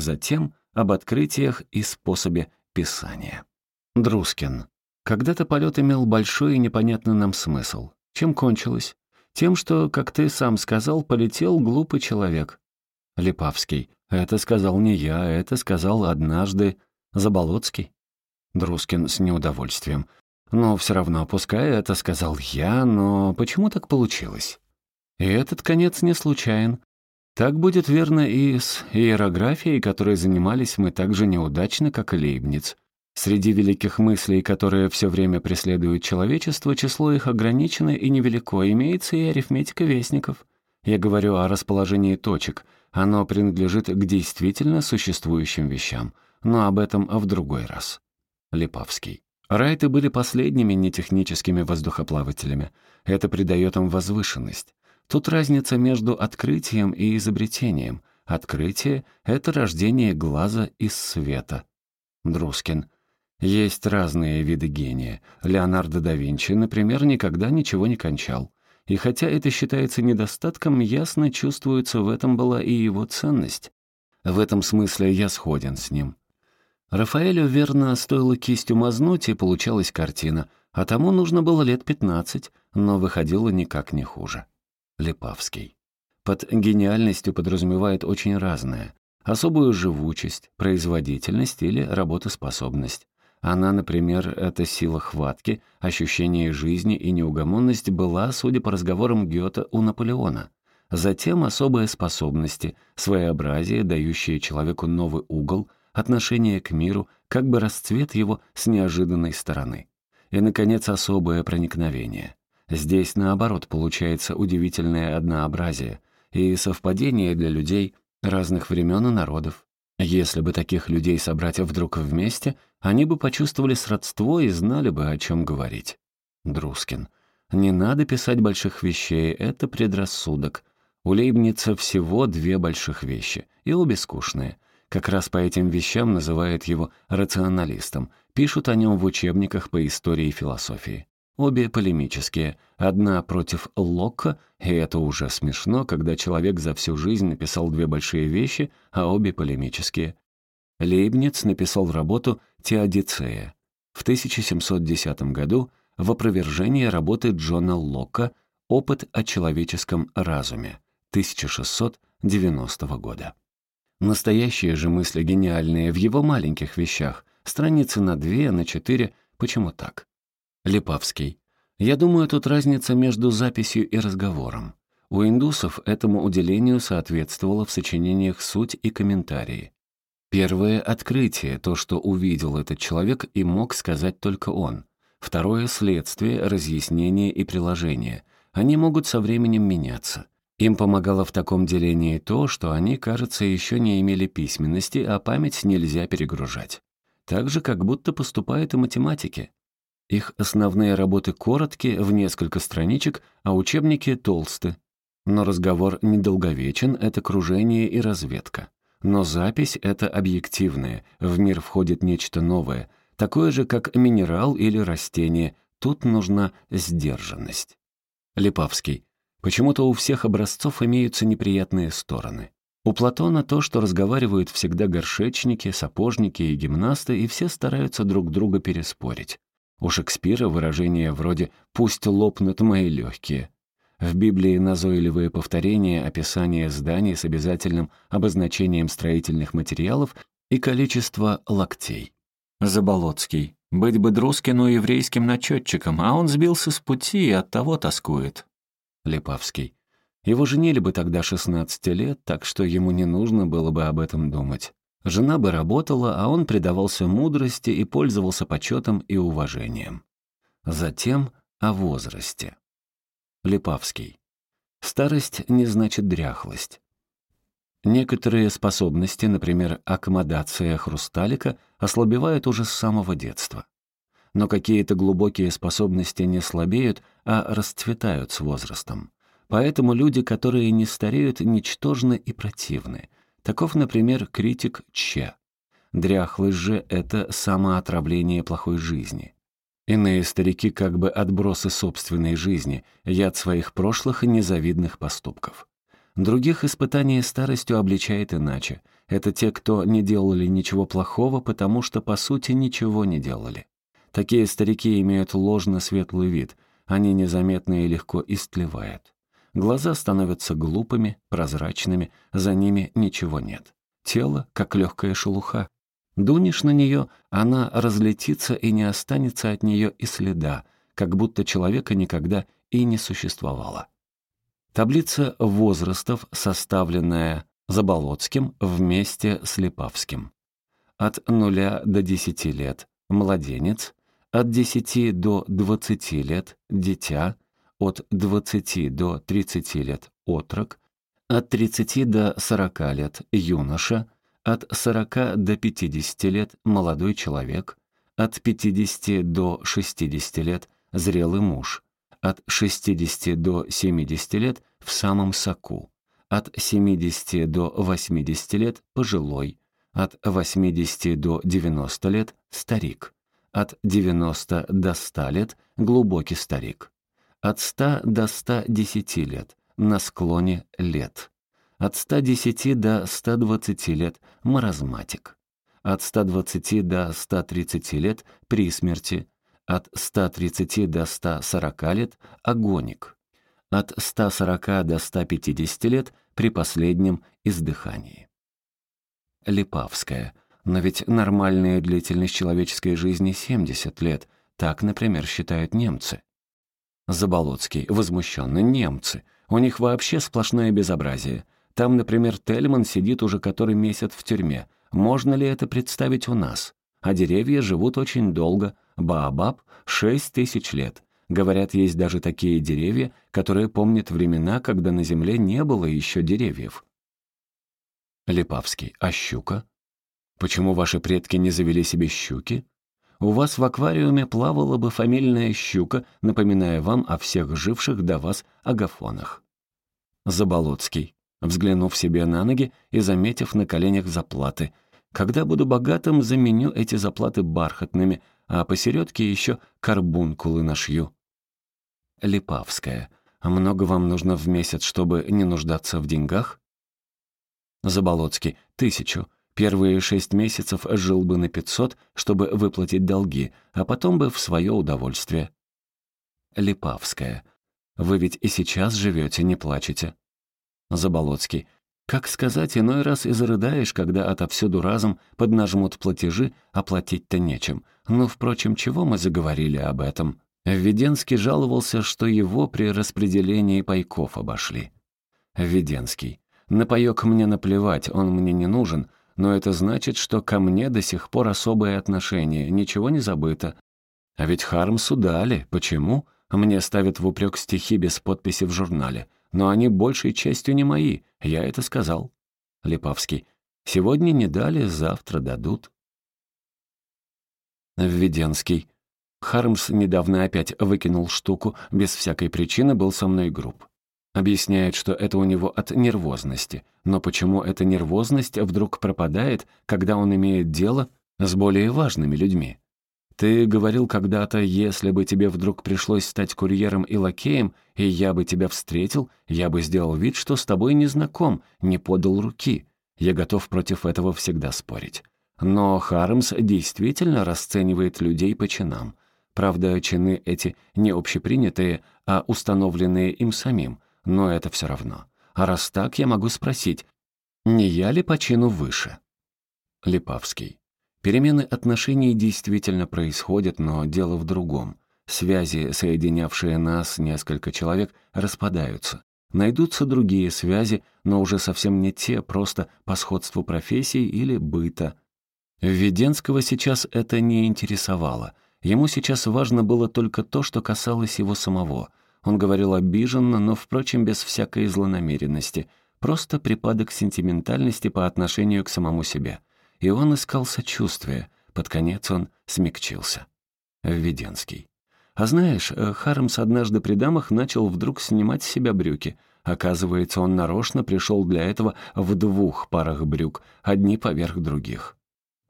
затем об открытиях и способе писания. Друскин. Когда-то полет имел большой и непонятный нам смысл. Чем кончилось? Тем, что, как ты сам сказал, полетел глупый человек. Липавский. Это сказал не я, это сказал однажды Заболоцкий. Друскин с неудовольствием. Но все равно, пускай это сказал я, но почему так получилось? И этот конец не случайен. Так будет верно и с иерографией, которой занимались мы так же неудачно, как и Лейбниц. Среди великих мыслей, которые все время преследуют человечество, число их ограничено и невелико, имеется и арифметика вестников. Я говорю о расположении точек. Оно принадлежит к действительно существующим вещам. Но об этом в другой раз. Липавский. Райты были последними нетехническими воздухоплавателями. Это придает им возвышенность. Тут разница между открытием и изобретением. Открытие — это рождение глаза из света. Друскин. Есть разные виды гения. Леонардо да Винчи, например, никогда ничего не кончал. И хотя это считается недостатком, ясно чувствуется в этом была и его ценность. В этом смысле я сходен с ним. Рафаэлю, верно, стоило кистью мазнуть, и получалась картина, а тому нужно было лет пятнадцать, но выходило никак не хуже. Липавский. Под гениальностью подразумевает очень разное. Особую живучесть, производительность или работоспособность. Она, например, эта сила хватки, ощущение жизни и неугомонность была, судя по разговорам Гёте, у Наполеона. Затем особые способности, своеобразие, дающее человеку новый угол, отношение к миру, как бы расцвет его с неожиданной стороны. И, наконец, особое проникновение. Здесь, наоборот, получается удивительное однообразие и совпадение для людей разных времен и народов. Если бы таких людей собрать вдруг вместе, они бы почувствовали сродство и знали бы, о чем говорить. Друскин. Не надо писать больших вещей, это предрассудок. У Лейбница всего две больших вещи, и обе скучные — как раз по этим вещам называют его рационалистом, пишут о нем в учебниках по истории и философии. Обе полемические. Одна против Локка, и это уже смешно, когда человек за всю жизнь написал две большие вещи, а обе полемические. Лейбниц написал работу «Теодицея» в 1710 году в опровержении работы Джона Локка «Опыт о человеческом разуме» 1690 года. Настоящие же мысли гениальные в его маленьких вещах. Страницы на две, на четыре. Почему так? Липавский. Я думаю, тут разница между записью и разговором. У индусов этому уделению соответствовало в сочинениях суть и комментарии. Первое — открытие, то, что увидел этот человек и мог сказать только он. Второе — следствие, разъяснение и приложение. Они могут со временем меняться. Им помогало в таком делении то, что они, кажется, еще не имели письменности, а память нельзя перегружать. Так же, как будто поступают и математики. Их основные работы короткие, в несколько страничек, а учебники толсты. Но разговор недолговечен, это кружение и разведка. Но запись — это объективное, в мир входит нечто новое, такое же, как минерал или растение, тут нужна сдержанность. Липавский. Почему-то у всех образцов имеются неприятные стороны. У Платона то, что разговаривают всегда горшечники, сапожники и гимнасты, и все стараются друг друга переспорить. У Шекспира выражение вроде «пусть лопнут мои легкие». В Библии назойливые повторения описания зданий с обязательным обозначением строительных материалов и количество локтей. Заболоцкий. Быть бы Друскину еврейским начетчиком, а он сбился с пути и оттого тоскует. Липавский. Его женили бы тогда 16 лет, так что ему не нужно было бы об этом думать. Жена бы работала, а он предавался мудрости и пользовался почетом и уважением. Затем о возрасте. Липавский. Старость не значит дряхлость. Некоторые способности, например, аккомодация хрусталика, ослабевают уже с самого детства. Но какие-то глубокие способности не слабеют, а расцветают с возрастом. Поэтому люди, которые не стареют, ничтожны и противны. Таков, например, критик Че. Дряхлость же — это самоотравление плохой жизни. Иные старики как бы отбросы собственной жизни, яд своих прошлых и незавидных поступков. Других испытание старостью обличает иначе. Это те, кто не делали ничего плохого, потому что, по сути, ничего не делали. Такие старики имеют ложно светлый вид, они незаметно и легко истлевают. Глаза становятся глупыми, прозрачными, за ними ничего нет. Тело, как легкая шелуха. Дунешь на нее, она разлетится и не останется от нее и следа, как будто человека никогда и не существовало. Таблица возрастов, составленная Заболоцким вместе с Липавским. От 0 до 10 лет – младенец, от 10 до 20 лет – дитя, от 20 до 30 лет – отрок, от 30 до 40 лет – юноша, от 40 до 50 лет – молодой человек, от 50 до 60 лет – зрелый муж, от 60 до 70 лет – в самом соку, от 70 до 80 лет – пожилой, от 80 до 90 лет – старик, от 90 до 100 лет – глубокий старик, от 100 до 110 лет – на склоне лет, от 110 до 120 лет – маразматик, от 120 до 130 лет – при смерти, от 130 до 140 лет – агоник, от 140 до 150 лет при последнем издыхании. Липавская. Но ведь нормальная длительность человеческой жизни 70 лет. Так, например, считают немцы. Заболоцкий. Возмущенно. Немцы. У них вообще сплошное безобразие. Там, например, Тельман сидит уже который месяц в тюрьме. Можно ли это представить у нас? А деревья живут очень долго. Баобаб — 6 тысяч лет. Говорят, есть даже такие деревья, которые помнят времена, когда на Земле не было еще деревьев. Липавский. А щука? Почему ваши предки не завели себе щуки? У вас в аквариуме плавала бы фамильная щука, напоминая вам о всех живших до вас агафонах. Заболоцкий, взглянув себе на ноги и заметив на коленях заплаты. Когда буду богатым, заменю эти заплаты бархатными, а посередке еще карбункулы нашью. Липавская. Много вам нужно в месяц, чтобы не нуждаться в деньгах? Заболоцкий. Тысячу. Первые шесть месяцев жил бы на пятьсот, чтобы выплатить долги, а потом бы в свое удовольствие. Липавская. Вы ведь и сейчас живете, не плачете. Заболоцкий. Как сказать, иной раз и зарыдаешь, когда отовсюду разом поднажмут платежи, а платить-то нечем. Но, впрочем, чего мы заговорили об этом? Введенский жаловался, что его при распределении пайков обошли. Введенский. «На паёк мне наплевать, он мне не нужен, но это значит, что ко мне до сих пор особое отношение, ничего не забыто. А ведь Хармсу дали. Почему? Мне ставят в упрек стихи без подписи в журнале. Но они большей частью не мои, я это сказал». Липавский. «Сегодня не дали, завтра дадут». Введенский. Хармс недавно опять выкинул штуку, без всякой причины был со мной груб. Объясняет, что это у него от нервозности. Но почему эта нервозность вдруг пропадает, когда он имеет дело с более важными людьми? Ты говорил когда-то, если бы тебе вдруг пришлось стать курьером и лакеем, и я бы тебя встретил, я бы сделал вид, что с тобой не знаком, не подал руки. Я готов против этого всегда спорить. Но Хармс действительно расценивает людей по чинам. Правда, чины эти не общепринятые, а установленные им самим, но это все равно. А раз так, я могу спросить, не я ли по чину выше? Липавский. Перемены отношений действительно происходят, но дело в другом. Связи, соединявшие нас, несколько человек, распадаются. Найдутся другие связи, но уже совсем не те, просто по сходству профессий или быта. Введенского сейчас это не интересовало — Ему сейчас важно было только то, что касалось его самого. Он говорил обиженно, но, впрочем, без всякой злонамеренности. Просто припадок сентиментальности по отношению к самому себе. И он искал сочувствия. Под конец он смягчился. Введенский. А знаешь, э, Хармс однажды при дамах начал вдруг снимать с себя брюки. Оказывается, он нарочно пришел для этого в двух парах брюк, одни поверх других.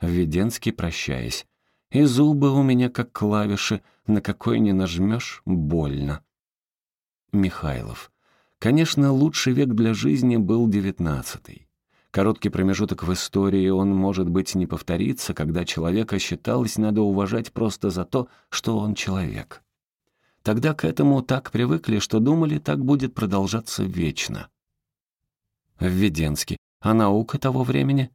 Введенский, прощаясь. И зубы у меня как клавиши, на какой не нажмешь — больно. Михайлов. Конечно, лучший век для жизни был девятнадцатый. Короткий промежуток в истории, он, может быть, не повторится, когда человека считалось надо уважать просто за то, что он человек. Тогда к этому так привыкли, что думали, так будет продолжаться вечно. Введенский. А наука того времени?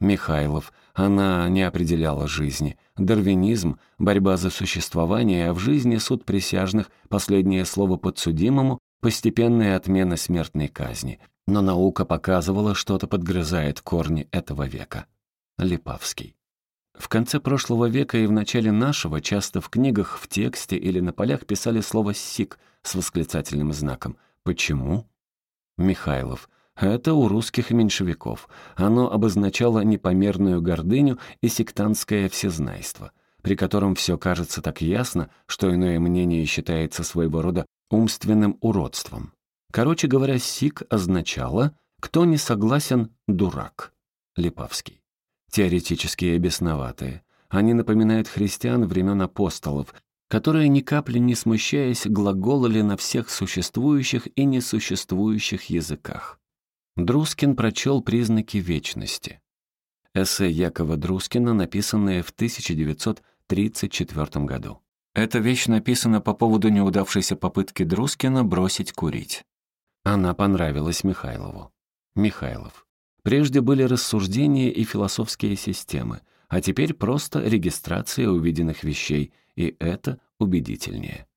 Михайлов. Она не определяла жизни. Дарвинизм, борьба за существование, а в жизни суд присяжных, последнее слово подсудимому, постепенная отмена смертной казни. Но наука показывала, что-то подгрызает корни этого века. Липавский. В конце прошлого века и в начале нашего часто в книгах, в тексте или на полях писали слово «сик» с восклицательным знаком. Почему? Михайлов. Это у русских меньшевиков. Оно обозначало непомерную гордыню и сектантское всезнайство, при котором все кажется так ясно, что иное мнение считается своего рода умственным уродством. Короче говоря, «сик» означало «кто не согласен – дурак». Липавский. Теоретические бесноватые. Они напоминают христиан времен апостолов, которые ни капли не смущаясь глаголали на всех существующих и несуществующих языках. Друскин прочел «Признаки вечности». Эссе Якова Друскина, написанное в 1934 году. Эта вещь написана по поводу неудавшейся попытки Друскина бросить курить. Она понравилась Михайлову. Михайлов. Прежде были рассуждения и философские системы, а теперь просто регистрация увиденных вещей, и это убедительнее.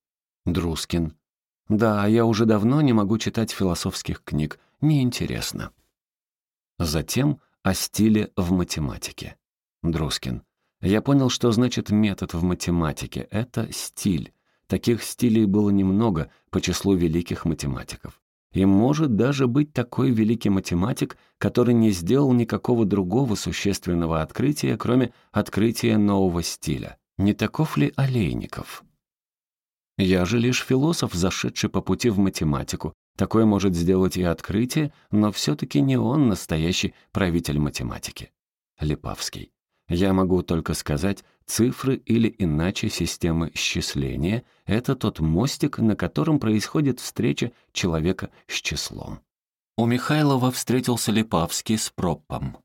Друскин. Да, я уже давно не могу читать философских книг, неинтересно. Затем о стиле в математике. Друскин. Я понял, что значит метод в математике. Это стиль. Таких стилей было немного по числу великих математиков. И может даже быть такой великий математик, который не сделал никакого другого существенного открытия, кроме открытия нового стиля. Не таков ли Олейников? Я же лишь философ, зашедший по пути в математику, Такое может сделать и открытие, но все-таки не он настоящий правитель математики. Липавский. Я могу только сказать, цифры или иначе системы счисления — это тот мостик, на котором происходит встреча человека с числом. У Михайлова встретился Липавский с Проппом,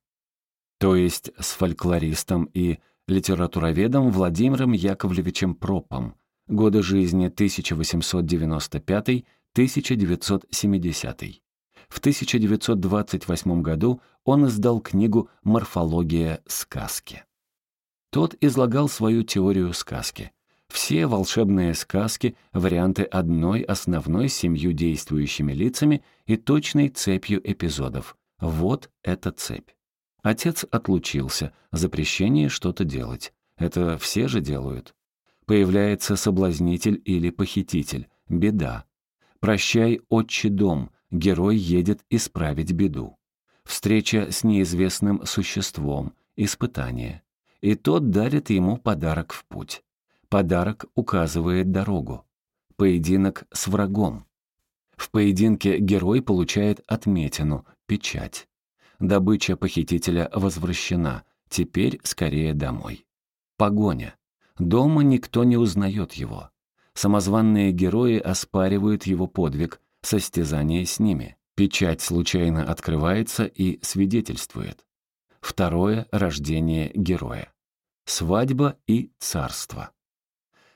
то есть с фольклористом и литературоведом Владимиром Яковлевичем Пропом, годы жизни 1895 1970. В 1928 году он издал книгу «Морфология сказки». Тот излагал свою теорию сказки. Все волшебные сказки — варианты одной основной семью действующими лицами и точной цепью эпизодов. Вот эта цепь. Отец отлучился, запрещение что-то делать. Это все же делают. Появляется соблазнитель или похититель. Беда. «Прощай, отче дом», герой едет исправить беду. Встреча с неизвестным существом, испытание. И тот дарит ему подарок в путь. Подарок указывает дорогу. Поединок с врагом. В поединке герой получает отметину, печать. Добыча похитителя возвращена, теперь скорее домой. Погоня. Дома никто не узнает его. Самозванные герои оспаривают его подвиг, состязание с ними. Печать случайно открывается и свидетельствует. Второе — рождение героя. Свадьба и царство.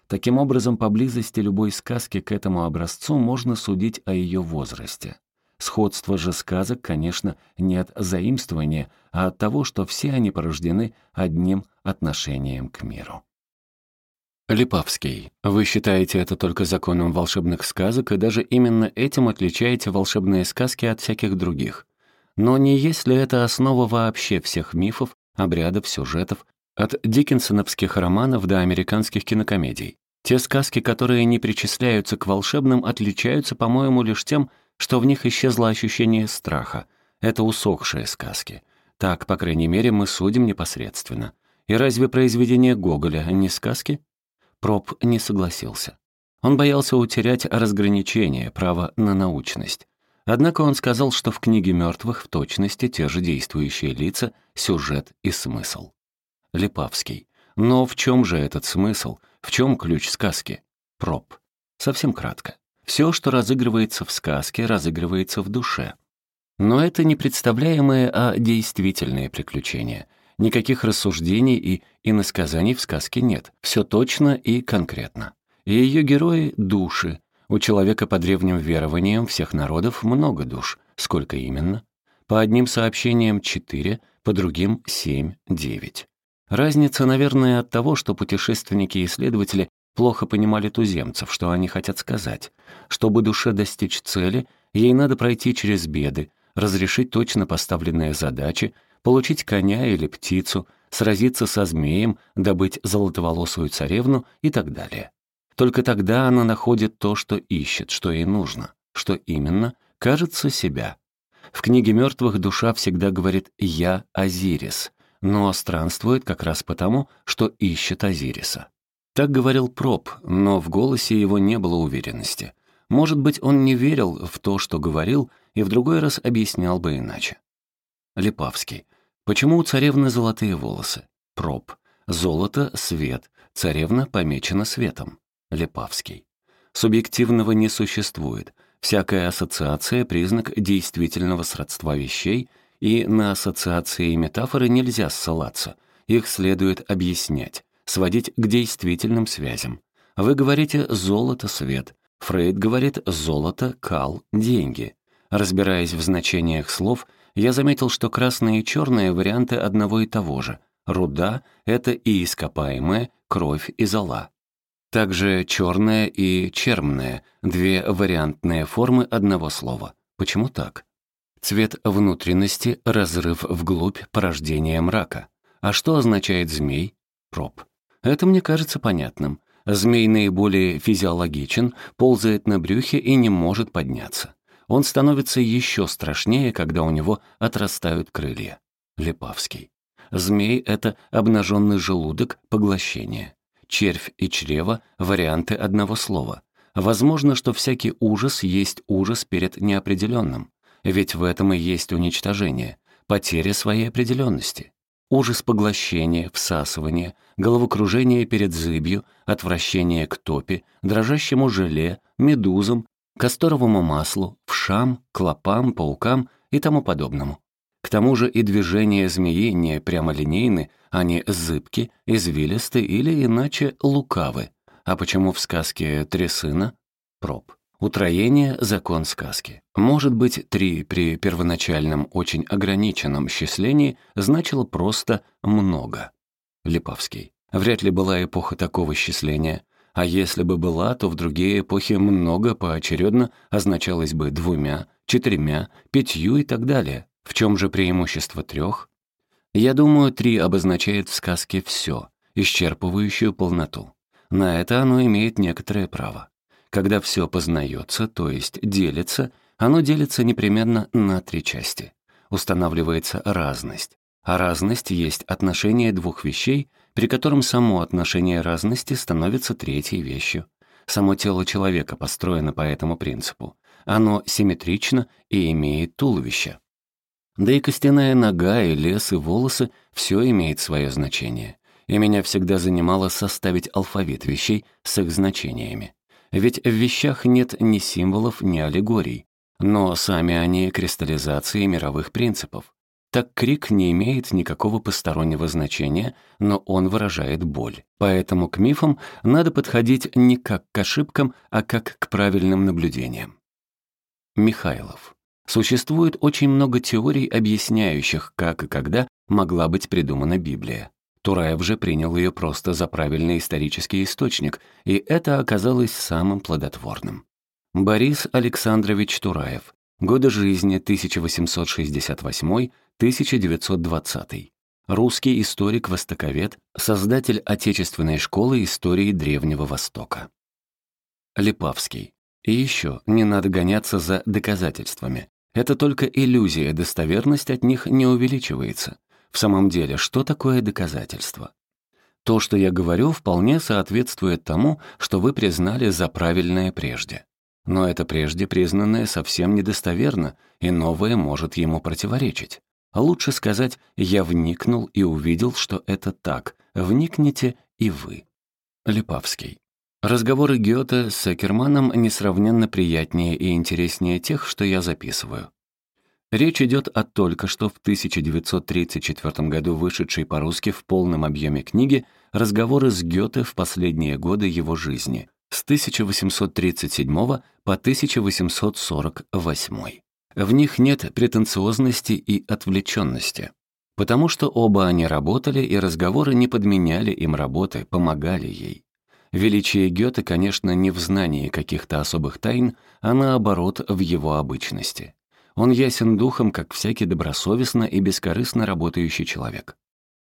Таким образом, поблизости любой сказки к этому образцу можно судить о ее возрасте. Сходство же сказок, конечно, не от заимствования, а от того, что все они порождены одним отношением к миру. Липавский. Вы считаете это только законом волшебных сказок, и даже именно этим отличаете волшебные сказки от всяких других. Но не есть ли это основа вообще всех мифов, обрядов, сюжетов, от диккенсоновских романов до американских кинокомедий? Те сказки, которые не причисляются к волшебным, отличаются, по-моему, лишь тем, что в них исчезло ощущение страха. Это усохшие сказки. Так, по крайней мере, мы судим непосредственно. И разве произведения Гоголя не сказки? Проб не согласился. Он боялся утерять разграничение, право на научность. Однако он сказал, что в книге мертвых в точности те же действующие лица, сюжет и смысл. Липавский. Но в чем же этот смысл? В чем ключ сказки? Проб. Совсем кратко. Все, что разыгрывается в сказке, разыгрывается в душе. Но это не представляемые, а действительные приключения. Никаких рассуждений и иносказаний в сказке нет. Все точно и конкретно. И ее герои — души. У человека по древним верованиям всех народов много душ. Сколько именно? По одним сообщениям — четыре, по другим — семь, девять. Разница, наверное, от того, что путешественники и исследователи плохо понимали туземцев, что они хотят сказать. Чтобы душе достичь цели, ей надо пройти через беды, разрешить точно поставленные задачи, получить коня или птицу, сразиться со змеем, добыть золотоволосую царевну и так далее. Только тогда она находит то, что ищет, что ей нужно. Что именно? Кажется, себя. В книге мертвых душа всегда говорит «я Азирис», но странствует как раз потому, что ищет Азириса. Так говорил Проб, но в голосе его не было уверенности. Может быть, он не верил в то, что говорил, и в другой раз объяснял бы иначе. Липавский. Почему у царевны золотые волосы? Проб. Золото — свет, царевна помечена светом. Липавский. Субъективного не существует. Всякая ассоциация — признак действительного сродства вещей, и на ассоциации и метафоры нельзя ссылаться. Их следует объяснять, сводить к действительным связям. Вы говорите «золото — свет», Фрейд говорит «золото, кал, деньги». Разбираясь в значениях слов, я заметил, что красные и черные — варианты одного и того же. Руда — это и ископаемая, кровь и зола. Также черная и чермная — две вариантные формы одного слова. Почему так? Цвет внутренности — разрыв вглубь порождения мрака. А что означает змей? Проб. Это мне кажется понятным. Змей наиболее физиологичен, ползает на брюхе и не может подняться. Он становится еще страшнее, когда у него отрастают крылья. Лепавский. Змей — это обнаженный желудок, поглощение. Червь и чрево — варианты одного слова. Возможно, что всякий ужас есть ужас перед неопределенным. Ведь в этом и есть уничтожение, потеря своей определенности. Ужас поглощения, всасывания, головокружение перед зыбью, отвращение к топе, дрожащему желе, медузам, касторовому маслу, вшам, клопам, паукам и тому подобному. К тому же и движения змеи не прямолинейны, они зыбки, извилисты или иначе лукавы. А почему в сказке «Три сына»? Проб. Утроение — закон сказки. Может быть, три при первоначальном очень ограниченном счислении значило просто «много». Липовский. Вряд ли была эпоха такого счисления. А если бы была, то в другие эпохи «много» поочередно означалось бы двумя, четырьмя, пятью и так далее. В чем же преимущество трех? Я думаю, три обозначает в сказке все, исчерпывающую полноту. На это оно имеет некоторое право. Когда все познается, то есть делится, оно делится непременно на три части. Устанавливается разность. А разность есть отношение двух вещей, при котором само отношение разности становится третьей вещью. Само тело человека построено по этому принципу. Оно симметрично и имеет туловище. Да и костяная нога, и лес, и волосы — все имеет свое значение. И меня всегда занимало составить алфавит вещей с их значениями. Ведь в вещах нет ни символов, ни аллегорий, но сами они — кристаллизации мировых принципов. Так крик не имеет никакого постороннего значения, но он выражает боль. Поэтому к мифам надо подходить не как к ошибкам, а как к правильным наблюдениям. Михайлов. Существует очень много теорий, объясняющих, как и когда могла быть придумана Библия. Тураев же принял ее просто за правильный исторический источник, и это оказалось самым плодотворным. Борис Александрович Тураев. Годы жизни 1868-1920. Русский историк-востоковед, создатель Отечественной школы истории Древнего Востока. Липавский. И еще не надо гоняться за доказательствами. Это только иллюзия, достоверность от них не увеличивается. В самом деле, что такое доказательство? То, что я говорю, вполне соответствует тому, что вы признали за правильное прежде. Но это прежде признанное совсем недостоверно, и новое может ему противоречить. А лучше сказать «я вникнул и увидел, что это так», вникните и вы. Липавский. Разговоры Гёте с Экерманом несравненно приятнее и интереснее тех, что я записываю. Речь идет о только что в 1934 году вышедшей по-русски в полном объеме книге «Разговоры с Гёте в последние годы его жизни» с 1837 по 1848. В них нет претенциозности и отвлеченности, потому что оба они работали, и разговоры не подменяли им работы, помогали ей. Величие Гёте, конечно, не в знании каких-то особых тайн, а наоборот, в его обычности. Он ясен духом, как всякий добросовестно и бескорыстно работающий человек.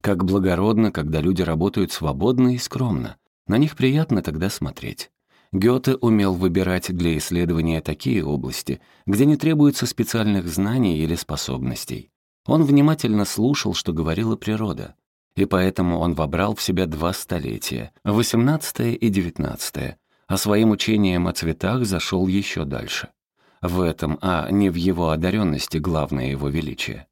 Как благородно, когда люди работают свободно и скромно. На них приятно тогда смотреть. Гёте умел выбирать для исследования такие области, где не требуется специальных знаний или способностей. Он внимательно слушал, что говорила природа, и поэтому он вобрал в себя два столетия, XVIII и XIX, а своим учением о цветах зашел еще дальше. В этом, а не в его одаренности главное его величие.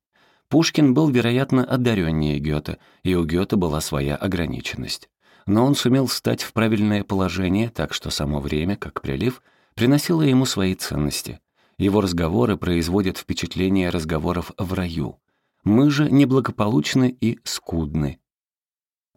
Пушкин был, вероятно, одареннее Гёте, и у Гёте была своя ограниченность но он сумел стать в правильное положение, так что само время, как прилив, приносило ему свои ценности. Его разговоры производят впечатление разговоров в раю. Мы же неблагополучны и скудны.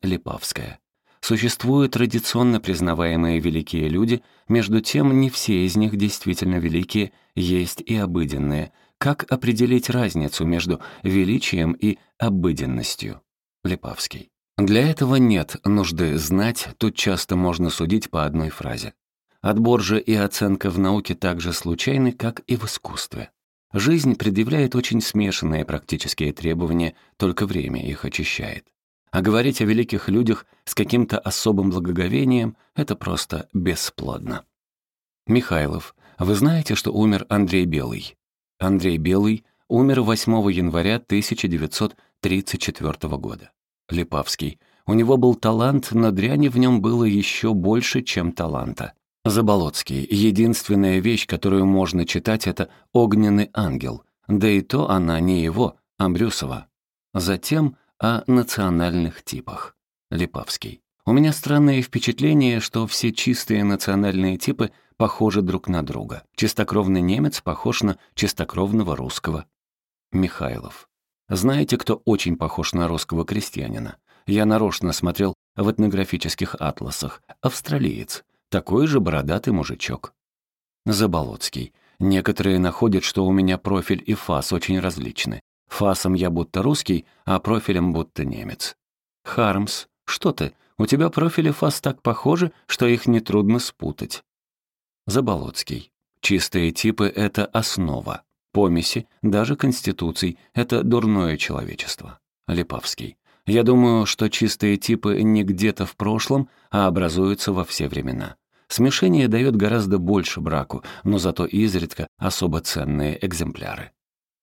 Липавская. Существуют традиционно признаваемые великие люди, между тем не все из них действительно великие, есть и обыденные. Как определить разницу между величием и обыденностью? Липавский. Для этого нет нужды знать, тут часто можно судить по одной фразе. Отбор же и оценка в науке так же случайны, как и в искусстве. Жизнь предъявляет очень смешанные практические требования, только время их очищает. А говорить о великих людях с каким-то особым благоговением — это просто бесплодно. Михайлов, вы знаете, что умер Андрей Белый? Андрей Белый умер 8 января 1934 года. Липавский. У него был талант, но дряни в нем было еще больше, чем таланта. Заболоцкий. Единственная вещь, которую можно читать, это «Огненный ангел». Да и то она не его, а Брюсова. Затем о национальных типах. Липавский. У меня странное впечатление, что все чистые национальные типы похожи друг на друга. Чистокровный немец похож на чистокровного русского. Михайлов. Знаете, кто очень похож на русского крестьянина? Я нарочно смотрел в этнографических атласах. Австралиец. Такой же бородатый мужичок. Заболоцкий. Некоторые находят, что у меня профиль и фас очень различны. Фасом я будто русский, а профилем будто немец. Хармс. Что ты? У тебя профиль и фас так похожи, что их нетрудно спутать. Заболоцкий. Чистые типы — это основа помеси, даже конституций — это дурное человечество. Липавский. Я думаю, что чистые типы не где-то в прошлом, а образуются во все времена. Смешение дает гораздо больше браку, но зато изредка особо ценные экземпляры.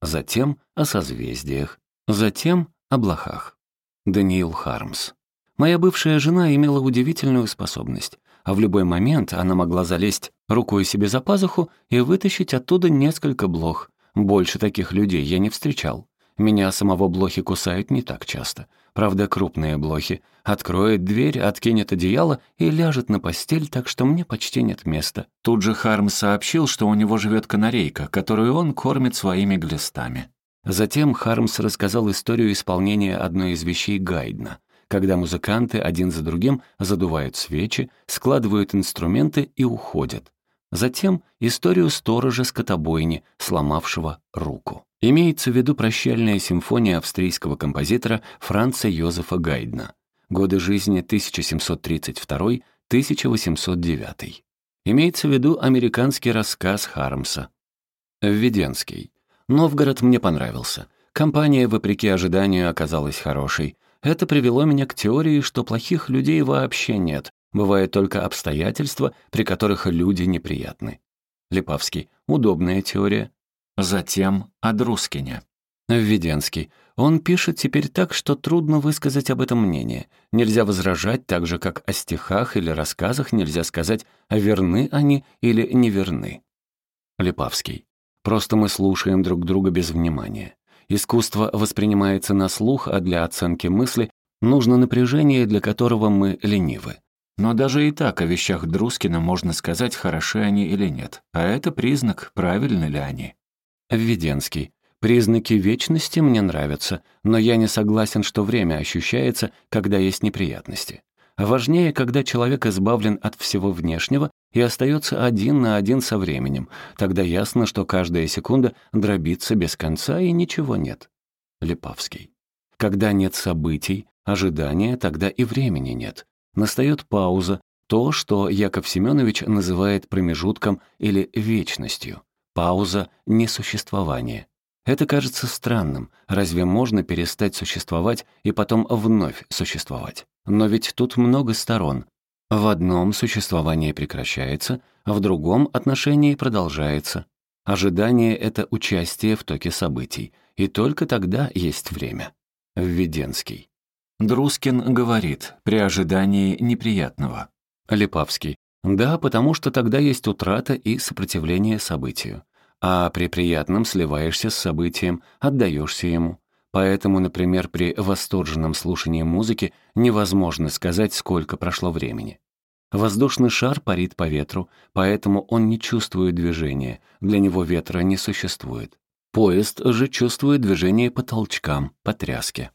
Затем о созвездиях, затем о блохах. Даниил Хармс. Моя бывшая жена имела удивительную способность, а в любой момент она могла залезть рукой себе за пазуху и вытащить оттуда несколько блох, больше таких людей я не встречал. Меня самого блохи кусают не так часто. Правда, крупные блохи. Откроет дверь, откинет одеяло и ляжет на постель, так что мне почти нет места. Тут же Харм сообщил, что у него живет канарейка, которую он кормит своими глистами. Затем Хармс рассказал историю исполнения одной из вещей Гайдна, когда музыканты один за другим задувают свечи, складывают инструменты и уходят. Затем историю сторожа скотобойни, сломавшего руку. Имеется в виду прощальная симфония австрийского композитора Франца Йозефа Гайдна. Годы жизни 1732-1809. Имеется в виду американский рассказ Хармса. Введенский. Новгород мне понравился. Компания, вопреки ожиданию, оказалась хорошей. Это привело меня к теории, что плохих людей вообще нет, Бывают только обстоятельства, при которых люди неприятны. Липавский. Удобная теория. Затем о. Введенский. Он пишет теперь так, что трудно высказать об этом мнение. Нельзя возражать так же, как о стихах или рассказах нельзя сказать, верны они или неверны. Липавский. Просто мы слушаем друг друга без внимания. Искусство воспринимается на слух, а для оценки мысли нужно напряжение, для которого мы ленивы. Но даже и так о вещах Друскина можно сказать, хороши они или нет. А это признак, правильны ли они. Введенский. Признаки вечности мне нравятся, но я не согласен, что время ощущается, когда есть неприятности. Важнее, когда человек избавлен от всего внешнего и остается один на один со временем. Тогда ясно, что каждая секунда дробится без конца и ничего нет. Липавский. Когда нет событий, ожидания, тогда и времени нет. Настает пауза, то, что Яков Семенович называет промежутком или вечностью. Пауза несуществования. Это кажется странным. Разве можно перестать существовать и потом вновь существовать? Но ведь тут много сторон. В одном существование прекращается, а в другом отношении продолжается. Ожидание — это участие в токе событий, и только тогда есть время. Введенский. Друскин говорит, при ожидании неприятного. Липавский. Да, потому что тогда есть утрата и сопротивление событию. А при приятном сливаешься с событием, отдаешься ему. Поэтому, например, при восторженном слушании музыки невозможно сказать, сколько прошло времени. Воздушный шар парит по ветру, поэтому он не чувствует движения, для него ветра не существует. Поезд же чувствует движение по толчкам, по тряске.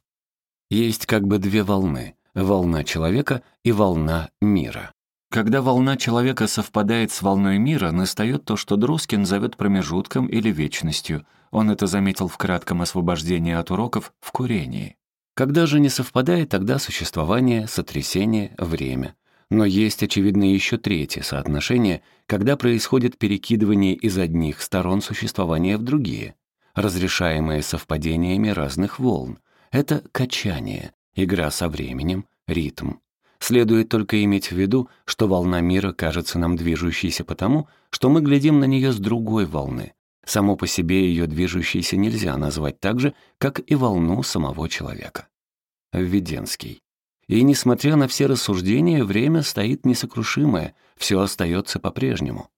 Есть как бы две волны — волна человека и волна мира. Когда волна человека совпадает с волной мира, настает то, что Друскин зовет промежутком или вечностью — он это заметил в кратком освобождении от уроков в курении. Когда же не совпадает, тогда существование, сотрясение, время. Но есть, очевидно, еще третье соотношение, когда происходит перекидывание из одних сторон существования в другие, разрешаемое совпадениями разных волн. Это качание, игра со временем, ритм. Следует только иметь в виду, что волна мира кажется нам движущейся потому, что мы глядим на нее с другой волны, Само по себе ее движущейся нельзя назвать так же, как и волну самого человека. Введенский. И несмотря на все рассуждения, время стоит несокрушимое, все остается по-прежнему.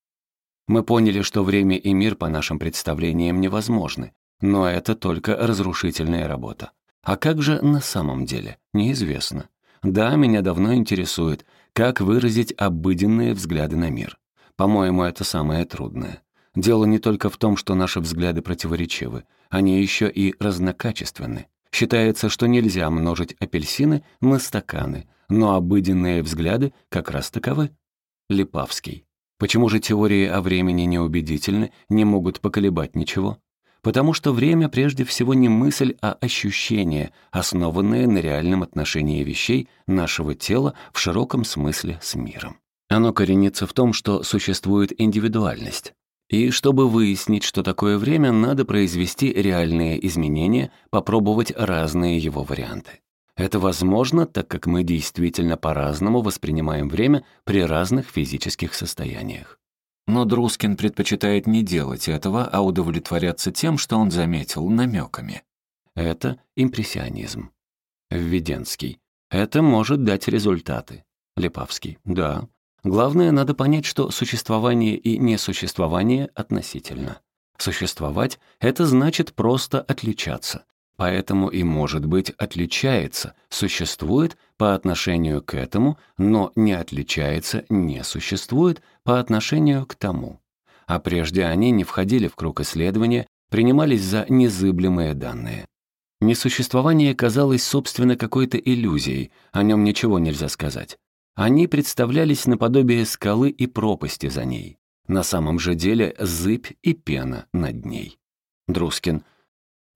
Мы поняли, что время и мир по нашим представлениям невозможны, но это только разрушительная работа. А как же на самом деле? Неизвестно. Да, меня давно интересует, как выразить обыденные взгляды на мир. По-моему, это самое трудное. Дело не только в том, что наши взгляды противоречивы, они еще и разнокачественны. Считается, что нельзя множить апельсины на стаканы, но обыденные взгляды как раз таковы. Липавский. Почему же теории о времени неубедительны, не могут поколебать ничего? Потому что время прежде всего не мысль, а ощущение, основанное на реальном отношении вещей нашего тела в широком смысле с миром. Оно коренится в том, что существует индивидуальность. И чтобы выяснить, что такое время, надо произвести реальные изменения, попробовать разные его варианты. Это возможно, так как мы действительно по-разному воспринимаем время при разных физических состояниях. Но Друскин предпочитает не делать этого, а удовлетворяться тем, что он заметил намеками. Это импрессионизм. Введенский. Это может дать результаты. Липавский. Да, Главное, надо понять, что существование и несуществование относительно. Существовать — это значит просто отличаться. Поэтому и, может быть, отличается, существует по отношению к этому, но не отличается, не существует по отношению к тому. А прежде они не входили в круг исследования, принимались за незыблемые данные. Несуществование казалось, собственно, какой-то иллюзией, о нем ничего нельзя сказать. Они представлялись наподобие скалы и пропасти за ней. На самом же деле зыбь и пена над ней. Друскин.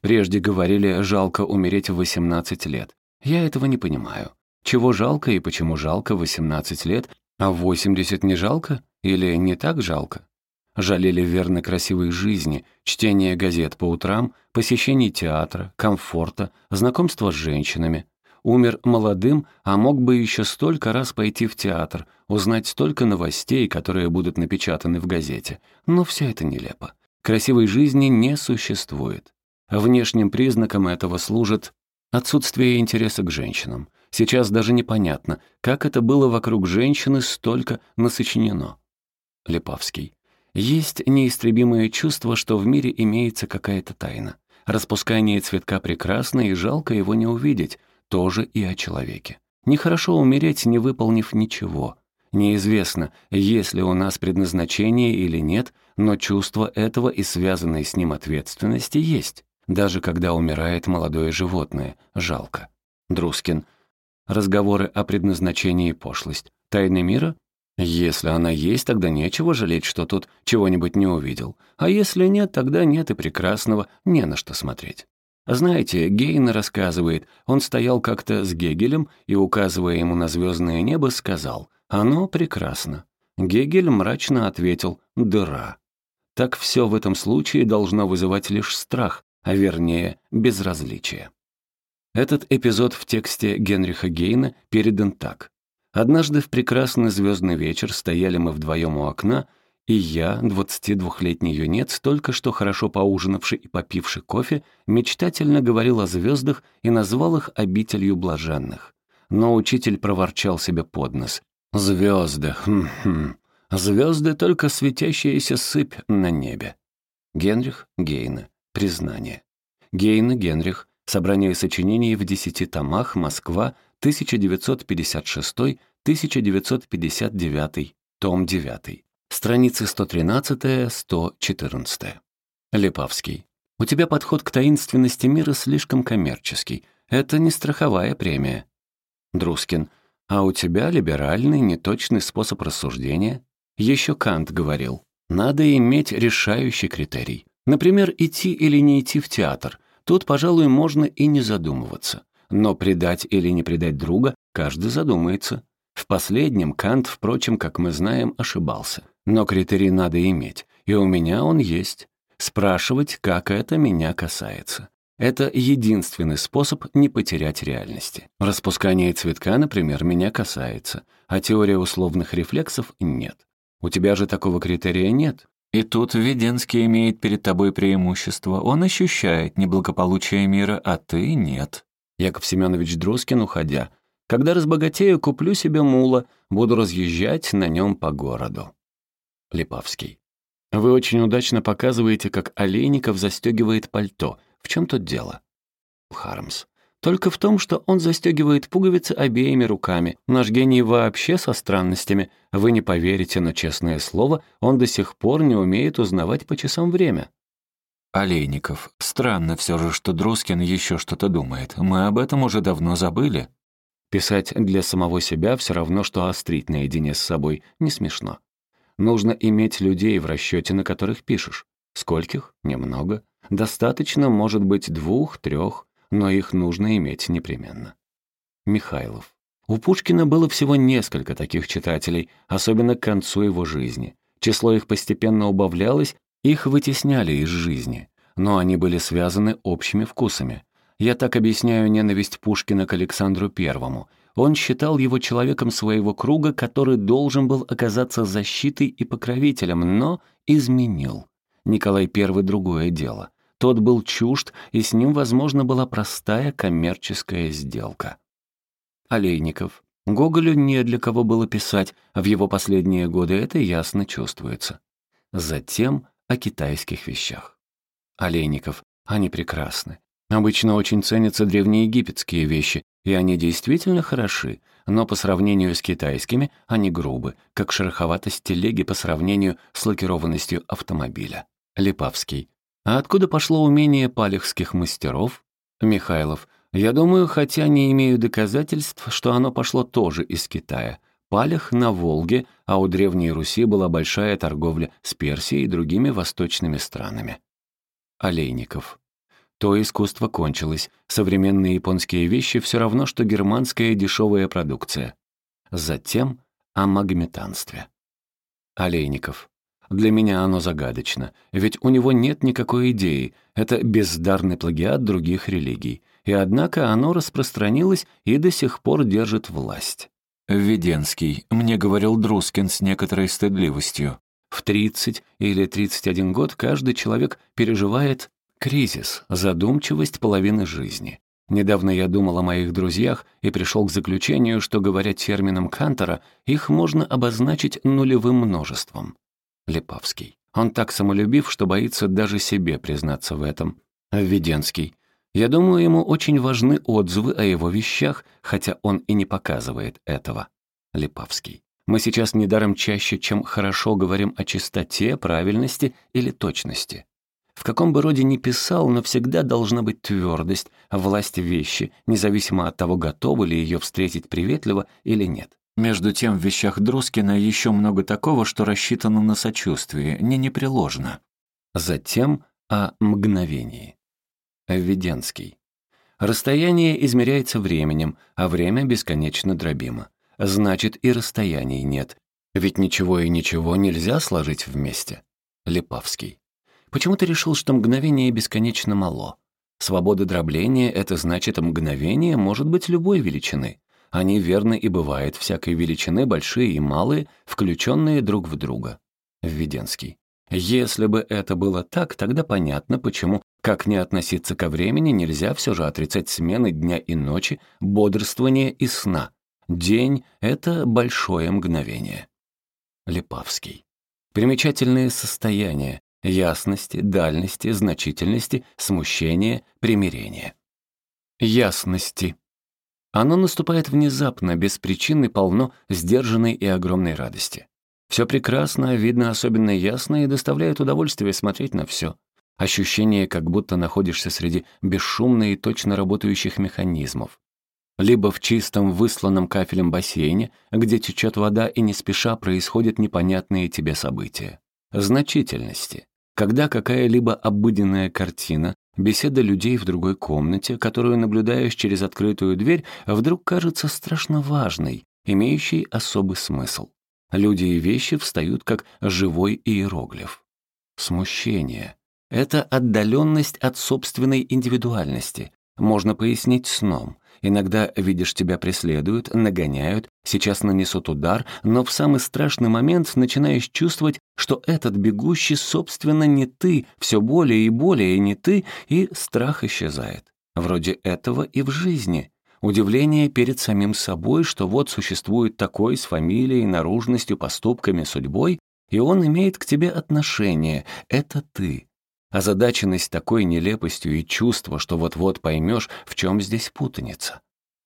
Прежде говорили, жалко умереть в 18 лет. Я этого не понимаю. Чего жалко и почему жалко 18 лет, а в 80 не жалко или не так жалко? Жалели верно красивой жизни, чтение газет по утрам, посещение театра, комфорта, знакомства с женщинами, умер молодым, а мог бы еще столько раз пойти в театр, узнать столько новостей, которые будут напечатаны в газете. Но все это нелепо. Красивой жизни не существует. Внешним признаком этого служит отсутствие интереса к женщинам. Сейчас даже непонятно, как это было вокруг женщины столько насочинено. Липавский. Есть неистребимое чувство, что в мире имеется какая-то тайна. Распускание цветка прекрасно, и жалко его не увидеть, тоже и о человеке. Нехорошо умереть, не выполнив ничего. Неизвестно, есть ли у нас предназначение или нет, но чувство этого и связанной с ним ответственности есть. Даже когда умирает молодое животное, жалко. Друскин. Разговоры о предназначении пошлость. Тайны мира? Если она есть, тогда нечего жалеть, что тут чего-нибудь не увидел. А если нет, тогда нет и прекрасного, не на что смотреть. Знаете, Гейн рассказывает, он стоял как-то с Гегелем и, указывая ему на звездное небо, сказал «Оно прекрасно». Гегель мрачно ответил «Дыра». Так все в этом случае должно вызывать лишь страх, а вернее, безразличие. Этот эпизод в тексте Генриха Гейна передан так. «Однажды в прекрасный звездный вечер стояли мы вдвоем у окна, и я, 22-летний юнец, только что хорошо поужинавший и попивший кофе, мечтательно говорил о звездах и назвал их обителью блаженных. Но учитель проворчал себе под нос. «Звезды, хм-хм, звезды только светящаяся сыпь на небе». Генрих Гейна. Признание. Гейна Генрих. Собрание сочинений в десяти томах. Москва. 1956-1959. Том 9. Страницы 113-114. Липавский. У тебя подход к таинственности мира слишком коммерческий. Это не страховая премия. Друскин. А у тебя либеральный, неточный способ рассуждения. Еще Кант говорил. Надо иметь решающий критерий. Например, идти или не идти в театр. Тут, пожалуй, можно и не задумываться. Но предать или не предать друга каждый задумается. В последнем Кант, впрочем, как мы знаем, ошибался. Но критерий надо иметь, и у меня он есть. Спрашивать, как это меня касается. Это единственный способ не потерять реальности. Распускание цветка, например, меня касается, а теория условных рефлексов нет. У тебя же такого критерия нет. И тут Веденский имеет перед тобой преимущество. Он ощущает неблагополучие мира, а ты нет. Яков Семенович Друскин, уходя. Когда разбогатею, куплю себе мула, буду разъезжать на нем по городу. Липавский. Вы очень удачно показываете, как Олейников застегивает пальто. В чем тут дело? Хармс. Только в том, что он застегивает пуговицы обеими руками. Наш гений вообще со странностями. Вы не поверите, но, честное слово, он до сих пор не умеет узнавать по часам время. Олейников. Странно все же, что Друскин еще что-то думает. Мы об этом уже давно забыли. Писать для самого себя все равно, что острить наедине с собой. Не смешно. Нужно иметь людей в расчете, на которых пишешь. Скольких? Немного. Достаточно, может быть, двух, трех, но их нужно иметь непременно. Михайлов. У Пушкина было всего несколько таких читателей, особенно к концу его жизни. Число их постепенно убавлялось, их вытесняли из жизни, но они были связаны общими вкусами. Я так объясняю ненависть Пушкина к Александру Первому, он считал его человеком своего круга, который должен был оказаться защитой и покровителем, но изменил. Николай I — другое дело. Тот был чужд, и с ним, возможно, была простая коммерческая сделка. Олейников. Гоголю не для кого было писать, в его последние годы это ясно чувствуется. Затем о китайских вещах. Олейников. Они прекрасны. Обычно очень ценятся древнеегипетские вещи, и они действительно хороши, но по сравнению с китайскими они грубы, как шероховатость телеги по сравнению с лакированностью автомобиля. Липавский. А откуда пошло умение палехских мастеров? Михайлов. Я думаю, хотя не имею доказательств, что оно пошло тоже из Китая. Палех на Волге, а у Древней Руси была большая торговля с Персией и другими восточными странами. Олейников. То искусство кончилось. Современные японские вещи все равно, что германская дешевая продукция. Затем о магметанстве. Олейников. Для меня оно загадочно, ведь у него нет никакой идеи, это бездарный плагиат других религий, и однако оно распространилось и до сих пор держит власть. Введенский, мне говорил Друскин с некоторой стыдливостью. В 30 или 31 год каждый человек переживает Кризис, задумчивость половины жизни. Недавно я думал о моих друзьях и пришел к заключению, что, говоря термином Кантера, их можно обозначить нулевым множеством. Липавский. Он так самолюбив, что боится даже себе признаться в этом. Введенский. Я думаю, ему очень важны отзывы о его вещах, хотя он и не показывает этого. Липавский. Мы сейчас недаром чаще, чем хорошо говорим о чистоте, правильности или точности. В каком бы роде ни писал, но всегда должна быть твердость, власть вещи, независимо от того, готовы ли ее встретить приветливо или нет. Между тем, в вещах Друскина еще много такого, что рассчитано на сочувствие, не непреложно. Затем о мгновении. Введенский. Расстояние измеряется временем, а время бесконечно дробимо. Значит, и расстояний нет. Ведь ничего и ничего нельзя сложить вместе. Липавский. Почему ты решил, что мгновение бесконечно мало? Свобода дробления — это значит, мгновение может быть любой величины. Они верны и бывают всякой величины, большие и малые, включенные друг в друга. Введенский. Если бы это было так, тогда понятно, почему, как не относиться ко времени, нельзя все же отрицать смены дня и ночи, бодрствования и сна. День — это большое мгновение. Липавский. Примечательные состояния, ясности, дальности, значительности, смущения, примирения. Ясности. Оно наступает внезапно, без причины, полно сдержанной и огромной радости. Все прекрасно, видно особенно ясно и доставляет удовольствие смотреть на все. Ощущение, как будто находишься среди бесшумно и точно работающих механизмов. Либо в чистом высланном кафелем бассейне, где течет вода и не спеша происходят непонятные тебе события. Значительности когда какая-либо обыденная картина, беседа людей в другой комнате, которую наблюдаешь через открытую дверь, вдруг кажется страшно важной, имеющей особый смысл. Люди и вещи встают как живой иероглиф. Смущение — это отдаленность от собственной индивидуальности. Можно пояснить сном. Иногда, видишь, тебя преследуют, нагоняют, сейчас нанесут удар, но в самый страшный момент начинаешь чувствовать, что этот бегущий, собственно, не ты, все более и более не ты, и страх исчезает. Вроде этого и в жизни. Удивление перед самим собой, что вот существует такой с фамилией, наружностью, поступками, судьбой, и он имеет к тебе отношение. Это ты. Озадаченность такой нелепостью и чувство, что вот-вот поймешь, в чем здесь путаница.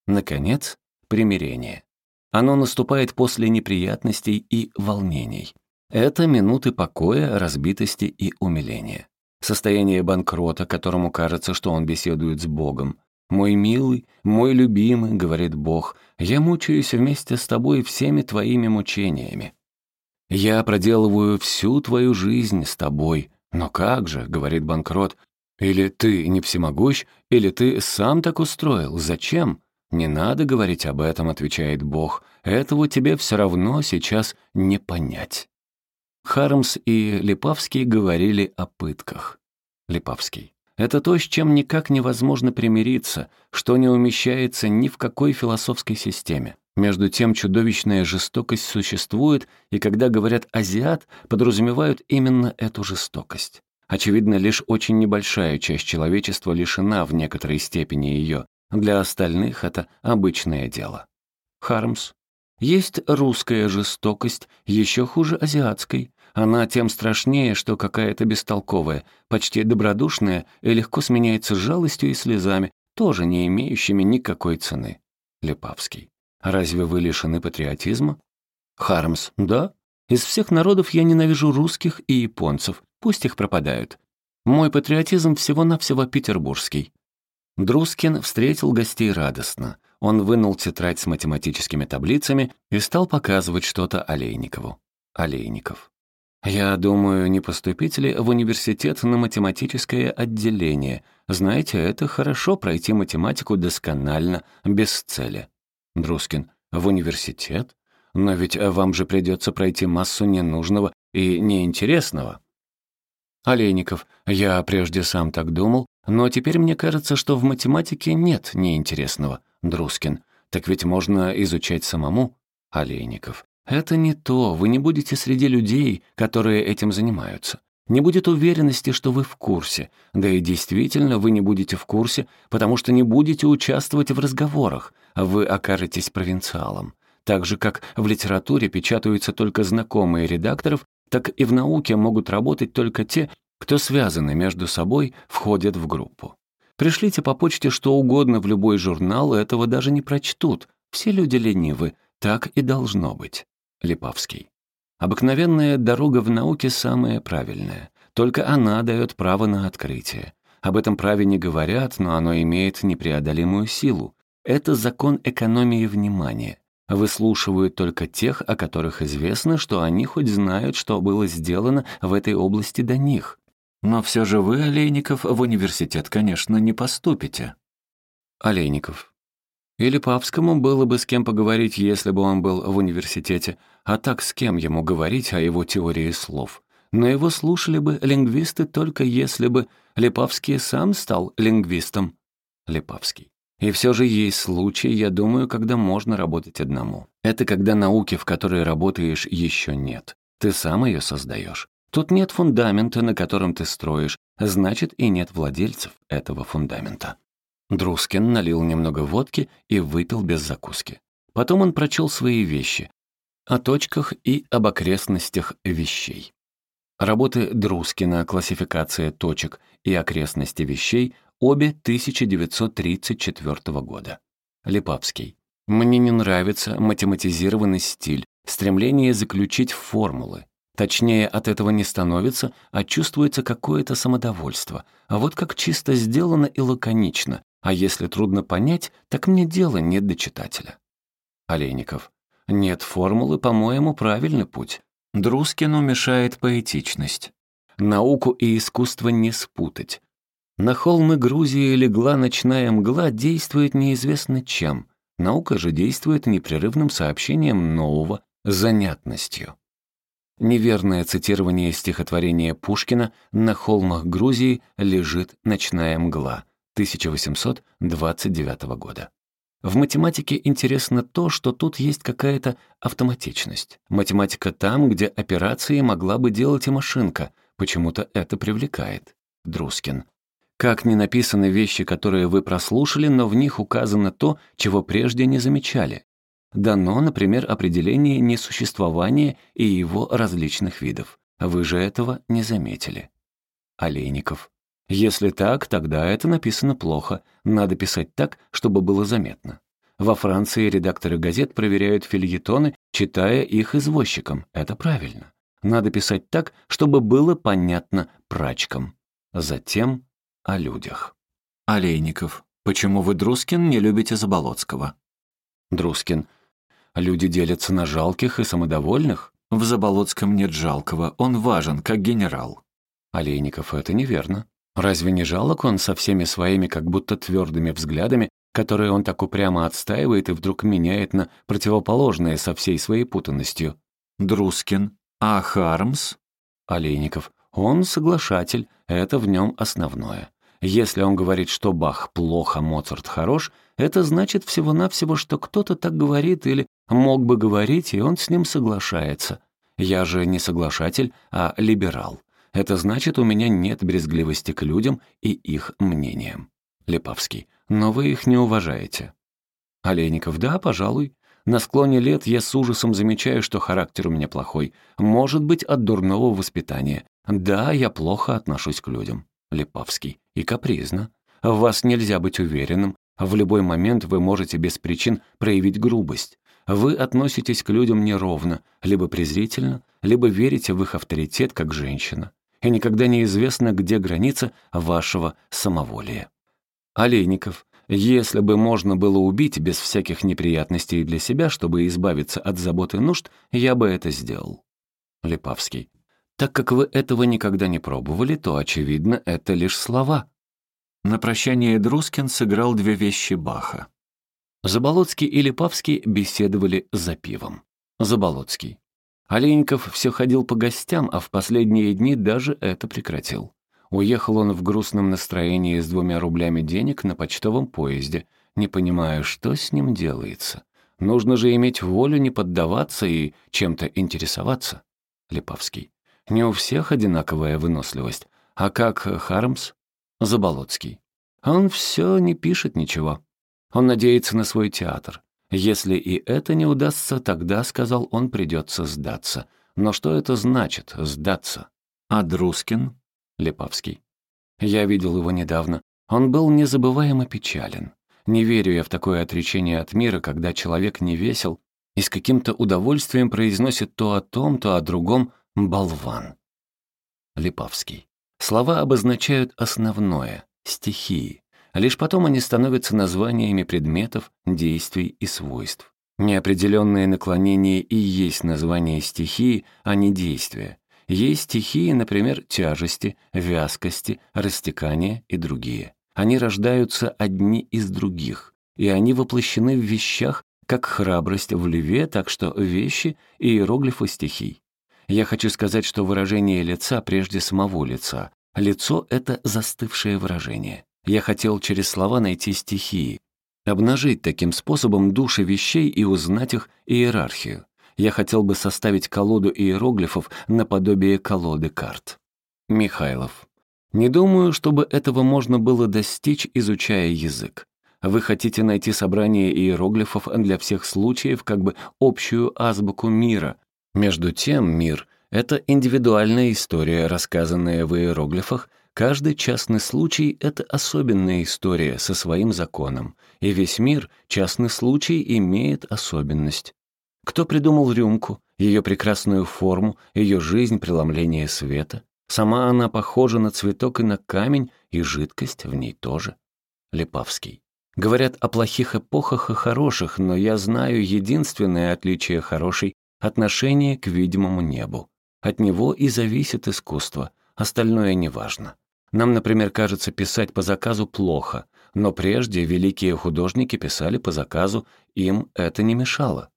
Наконец, примирение. Оно наступает после неприятностей и волнений. Это минуты покоя, разбитости и умиления. Состояние банкрота, которому кажется, что он беседует с Богом. «Мой милый, мой любимый», — говорит Бог, — «я мучаюсь вместе с тобой всеми твоими мучениями. Я проделываю всю твою жизнь с тобой, «Но как же», — говорит банкрот, «или ты не всемогущ, или ты сам так устроил, зачем?» «Не надо говорить об этом», — отвечает Бог, «этого тебе все равно сейчас не понять». Хармс и Липавский говорили о пытках. Липавский. Это то, с чем никак невозможно примириться, что не умещается ни в какой философской системе. Между тем чудовищная жестокость существует, и когда говорят «азиат», подразумевают именно эту жестокость. Очевидно, лишь очень небольшая часть человечества лишена в некоторой степени ее. Для остальных это обычное дело. Хармс. Есть русская жестокость, еще хуже азиатской. Она тем страшнее, что какая-то бестолковая, почти добродушная и легко сменяется жалостью и слезами, тоже не имеющими никакой цены. Лепавский. Разве вы лишены патриотизма? Хармс. Да. Из всех народов я ненавижу русских и японцев. Пусть их пропадают. Мой патриотизм всего-навсего петербургский. Друскин встретил гостей радостно. Он вынул тетрадь с математическими таблицами и стал показывать что-то Олейникову. Олейников. «Я думаю, не поступить ли в университет на математическое отделение? Знаете, это хорошо пройти математику досконально, без цели. Друскин. В университет? Но ведь вам же придется пройти массу ненужного и неинтересного. Олейников. Я прежде сам так думал, но теперь мне кажется, что в математике нет неинтересного. Друскин. Так ведь можно изучать самому. Олейников. Это не то, вы не будете среди людей, которые этим занимаются. Не будет уверенности, что вы в курсе. Да и действительно вы не будете в курсе, потому что не будете участвовать в разговорах вы окажетесь провинциалом. Так же, как в литературе печатаются только знакомые редакторов, так и в науке могут работать только те, кто связаны между собой, входят в группу. Пришлите по почте что угодно в любой журнал, этого даже не прочтут. Все люди ленивы, так и должно быть. Липавский. Обыкновенная дорога в науке самая правильная. Только она дает право на открытие. Об этом праве не говорят, но оно имеет непреодолимую силу. Это закон экономии внимания. Выслушивают только тех, о которых известно, что они хоть знают, что было сделано в этой области до них. Но все же вы, Олейников, в университет, конечно, не поступите. Олейников. Или Павскому было бы с кем поговорить, если бы он был в университете, а так с кем ему говорить о его теории слов? Но его слушали бы лингвисты только если бы Липавский сам стал лингвистом. Липавский. И все же есть случаи, я думаю, когда можно работать одному. Это когда науки, в которой работаешь, еще нет. Ты сам ее создаешь. Тут нет фундамента, на котором ты строишь, значит, и нет владельцев этого фундамента. Друскин налил немного водки и выпил без закуски. Потом он прочел свои вещи о точках и об окрестностях вещей. Работы Друскина «Классификация точек и окрестности вещей» обе 1934 года. Липавский. Мне не нравится математизированный стиль, стремление заключить формулы. Точнее, от этого не становится, а чувствуется какое-то самодовольство. А вот как чисто сделано и лаконично. А если трудно понять, так мне дела нет до читателя. Олейников. Нет формулы, по-моему, правильный путь. Друскину мешает поэтичность. Науку и искусство не спутать. На холмы Грузии легла ночная мгла, действует неизвестно чем. Наука же действует непрерывным сообщением нового, занятностью. Неверное цитирование стихотворения Пушкина «На холмах Грузии лежит ночная мгла» 1829 года. В математике интересно то, что тут есть какая-то автоматичность. Математика там, где операции могла бы делать и машинка. Почему-то это привлекает. Друскин. Как не написаны вещи, которые вы прослушали, но в них указано то, чего прежде не замечали. Дано, например, определение несуществования и его различных видов. Вы же этого не заметили. Олейников. Если так, тогда это написано плохо. Надо писать так, чтобы было заметно. Во Франции редакторы газет проверяют фильетоны, читая их извозчикам. Это правильно. Надо писать так, чтобы было понятно прачкам. Затем о людях. Олейников. Почему вы, Друскин, не любите Заболоцкого? Друскин. Люди делятся на жалких и самодовольных. В Заболоцком нет жалкого, он важен, как генерал. Олейников. Это неверно. Разве не жалок он со всеми своими как будто твердыми взглядами, которые он так упрямо отстаивает и вдруг меняет на противоположные со всей своей путанностью? Друскин. А Хармс? Олейников. Он соглашатель, это в нем основное. Если он говорит, что Бах плохо, Моцарт хорош, это значит всего-навсего, что кто-то так говорит или мог бы говорить, и он с ним соглашается. Я же не соглашатель, а либерал. Это значит, у меня нет брезгливости к людям и их мнениям. Лепавский. Но вы их не уважаете. Олейников. Да, пожалуй. На склоне лет я с ужасом замечаю, что характер у меня плохой. Может быть, от дурного воспитания. Да, я плохо отношусь к людям. Лепавский. И капризно. В вас нельзя быть уверенным. В любой момент вы можете без причин проявить грубость. Вы относитесь к людям неровно, либо презрительно, либо верите в их авторитет как женщина и никогда неизвестно, где граница вашего самоволия. Олейников. Если бы можно было убить без всяких неприятностей для себя, чтобы избавиться от заботы и нужд, я бы это сделал. Липавский. Так как вы этого никогда не пробовали, то, очевидно, это лишь слова. На прощание Друскин сыграл две вещи Баха. Заболоцкий и Липавский беседовали за пивом. Заболоцкий. Олейников все ходил по гостям, а в последние дни даже это прекратил. Уехал он в грустном настроении с двумя рублями денег на почтовом поезде, не понимая, что с ним делается. Нужно же иметь волю не поддаваться и чем-то интересоваться. Липовский. Не у всех одинаковая выносливость. А как Хармс? Заболоцкий. Он все не пишет ничего. Он надеется на свой театр. Если и это не удастся, тогда, сказал он, придется сдаться. Но что это значит, сдаться? А Друскин? Лепавский. Я видел его недавно. Он был незабываемо печален. Не верю я в такое отречение от мира, когда человек не весел и с каким-то удовольствием произносит то о том, то о другом болван. Липавский. Слова обозначают основное, стихии. Лишь потом они становятся названиями предметов, действий и свойств. Неопределенные наклонения и есть название стихии, а не действия. Есть стихии, например, тяжести, вязкости, растекания и другие. Они рождаются одни из других, и они воплощены в вещах, как храбрость в льве, так что вещи — иероглифы стихий. Я хочу сказать, что выражение лица прежде самого лица. Лицо — это застывшее выражение. Я хотел через слова найти стихии, обнажить таким способом души вещей и узнать их иерархию. Я хотел бы составить колоду иероглифов наподобие колоды карт. Михайлов. Не думаю, чтобы этого можно было достичь, изучая язык. Вы хотите найти собрание иероглифов для всех случаев, как бы общую азбуку мира. Между тем, мир — это индивидуальная история, рассказанная в иероглифах, Каждый частный случай — это особенная история со своим законом, и весь мир, частный случай, имеет особенность. Кто придумал рюмку, ее прекрасную форму, ее жизнь преломления света? Сама она похожа на цветок и на камень, и жидкость в ней тоже. Липавский. Говорят о плохих эпохах и хороших, но я знаю единственное отличие хорошей — отношение к видимому небу. От него и зависит искусство, остальное неважно. Нам, например, кажется, писать по заказу плохо, но прежде великие художники писали по заказу, им это не мешало.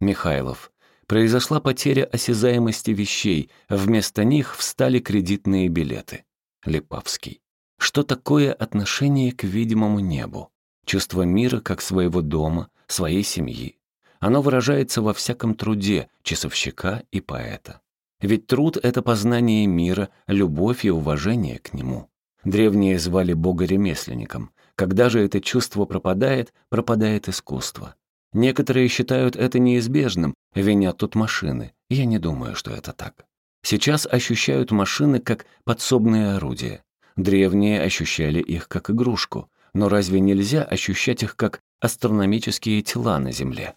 Михайлов. Произошла потеря осязаемости вещей, вместо них встали кредитные билеты. Липавский. Что такое отношение к видимому небу? Чувство мира как своего дома, своей семьи. Оно выражается во всяком труде часовщика и поэта. Ведь труд — это познание мира, любовь и уважение к нему. Древние звали Бога ремесленником. Когда же это чувство пропадает, пропадает искусство. Некоторые считают это неизбежным, винят тут машины. Я не думаю, что это так. Сейчас ощущают машины как подсобные орудия. Древние ощущали их как игрушку. Но разве нельзя ощущать их как астрономические тела на Земле?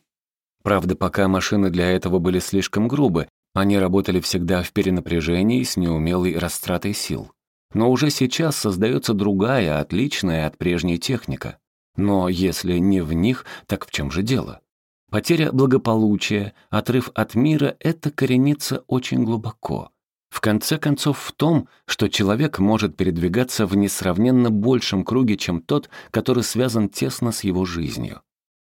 Правда, пока машины для этого были слишком грубы, они работали всегда в перенапряжении с неумелой растратой сил. Но уже сейчас создается другая, отличная от прежней техника. Но если не в них, так в чем же дело? Потеря благополучия, отрыв от мира — это коренится очень глубоко. В конце концов в том, что человек может передвигаться в несравненно большем круге, чем тот, который связан тесно с его жизнью.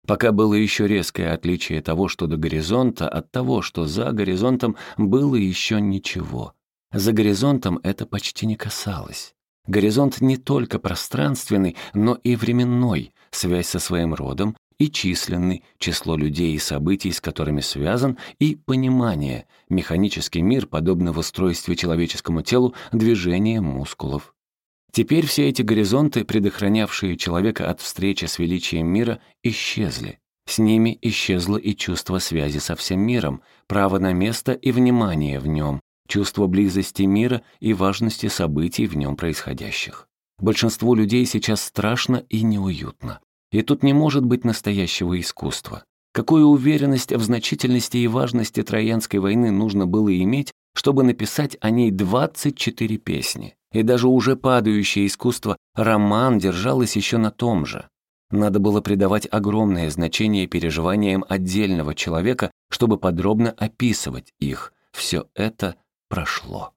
Пока было еще резкое отличие того, что до горизонта, от того, что за горизонтом, было еще ничего. За горизонтом это почти не касалось. Горизонт не только пространственный, но и временной, связь со своим родом, и численный, число людей и событий, с которыми связан, и понимание, механический мир, подобно в устройстве человеческому телу, движение мускулов. Теперь все эти горизонты, предохранявшие человека от встречи с величием мира, исчезли. С ними исчезло и чувство связи со всем миром, право на место и внимание в нем, чувство близости мира и важности событий в нем происходящих. Большинству людей сейчас страшно и неуютно. И тут не может быть настоящего искусства. Какую уверенность в значительности и важности Троянской войны нужно было иметь, чтобы написать о ней 24 песни? И даже уже падающее искусство роман держалось еще на том же. Надо было придавать огромное значение переживаниям отдельного человека, чтобы подробно описывать их. Все это прошло.